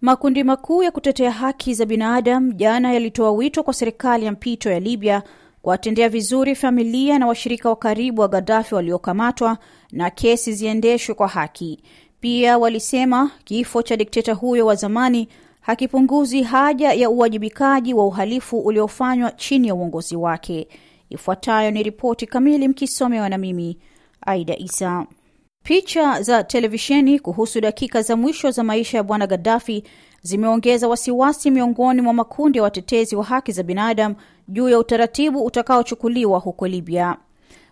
Makundi makuu ya kutetea haki za binadamu jana yalitoa wito kwa serikali ya mpito ya Libya kuwatendea vizuri familia na washirika wa karibu wa Gaddafi waliokamatwa na kesi ziendeshwe kwa haki. Pia walisema kifo cha dikteta huyo wa zamani hakipunguzi haja ya uwajibikaji wa uhalifu uliofanywa chini ya uongozi wake. Ifuatayo ni ripoti kamili mkisomewa na mimi Aida Isa. Picha za televisheni kuhusu dakika za mwisho za maisha ya bwana Gaddafi zimeongeza wasiwasi miongoni mwa makundi ya watetezi wa haki za binadamu juu ya utaratibu utakaochukuliwa huko Libya.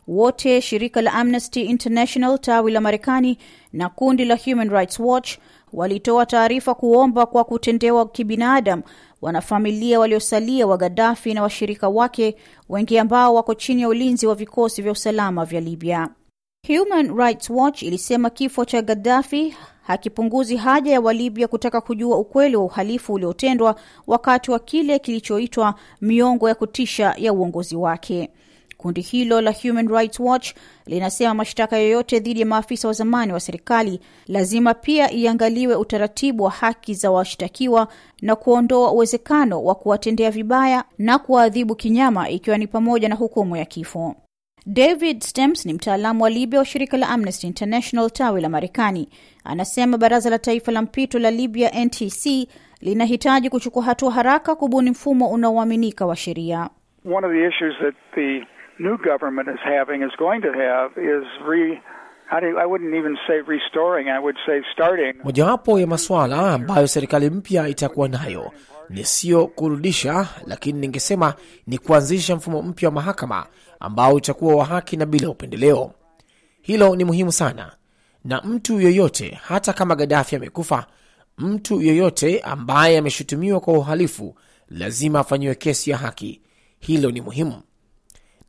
Wote shirika la Amnesty International tawi la Marekani na kundi la Human Rights Watch walitoa taarifa kuomba kwa kutendewa kibinadamu wanafamilia waliosalia wa Gaddafi na washirika wake wengi ambao wako chini ya ulinzi wa vikosi vya usalama vya Libya. Human Rights Watch ilisema kifo cha Gaddafi hakipunguzi haja ya Walibya kutaka kujua ukweli wa uhalifu uliotendwa wakati wa kile kilichoitwa miongo ya kutisha ya uongozi wake. Kundi hilo la Human Rights Watch linasema mashtaka yoyote dhidi ya maafisa wa zamani wa serikali lazima pia iangaliwe utaratibu wa haki za washtakiwa na kuondoa uwezekano wa kuwatendea vibaya na kuwaadhibu kinyama, ikiwa ni pamoja na hukumu ya kifo. David Stems ni mtaalamu wa Libya wa shirika la Amnesty International tawi la Marekani. Anasema baraza la taifa la mpito la Libya NTC linahitaji kuchukua hatua haraka kubuni mfumo unaoaminika wa sheria. One of the issues that the new government is having is going to have is re I wouldn't even say restoring, I would say starting. Mojawapo ya masuala ambayo serikali mpya itakuwa nayo ni sio kurudisha, lakini ningesema ni kuanzisha mfumo mpya wa mahakama ambao utakuwa wa haki na bila upendeleo. Hilo ni muhimu sana, na mtu yoyote, hata kama Gaddafi amekufa, mtu yoyote ambaye ameshutumiwa kwa uhalifu lazima afanyiwe kesi ya haki. Hilo ni muhimu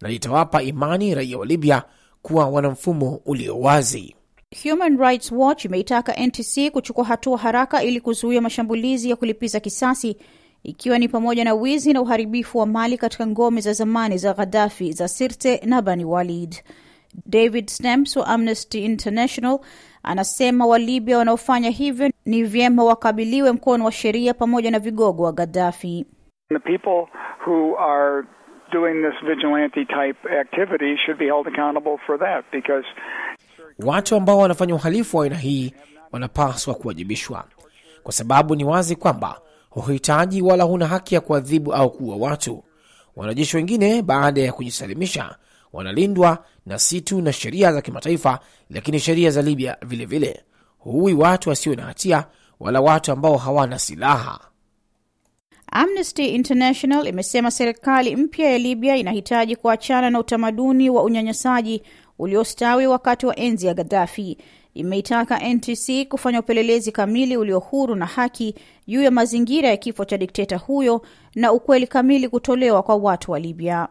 na litawapa imani raia wa Libya kuwa wana mfumo ulio wazi. Human Rights Watch imeitaka NTC kuchukua hatua haraka ili kuzuia mashambulizi ya kulipiza kisasi ikiwa ni pamoja na wizi na uharibifu wa mali katika ngome za zamani za Ghadafi za Sirte na Bani Walid. David Stamps wa Amnesty International anasema Walibya wanaofanya hivyo ni vyema wakabiliwe mkono wa sheria pamoja na vigogo wa Gaddafi. The people who are doing this vigilante type activity should be held accountable for that because watu ambao wanafanya uhalifu wa aina hii wanapaswa kuwajibishwa, kwa sababu ni wazi kwamba huhitaji wala huna haki ya kuadhibu au kuua watu. Wanajeshi wengine baada ya kujisalimisha wanalindwa na si tu na sheria za kimataifa, lakini sheria za Libya vilevile. Huui watu wasio na hatia wala watu ambao hawana silaha. Amnesty International imesema serikali mpya ya Libya inahitaji kuachana na utamaduni wa unyanyasaji uliostawi wakati wa enzi ya Gaddafi. Imeitaka NTC kufanya upelelezi kamili ulio huru na haki juu ya mazingira ya kifo cha dikteta huyo na ukweli kamili kutolewa kwa watu wa Libya.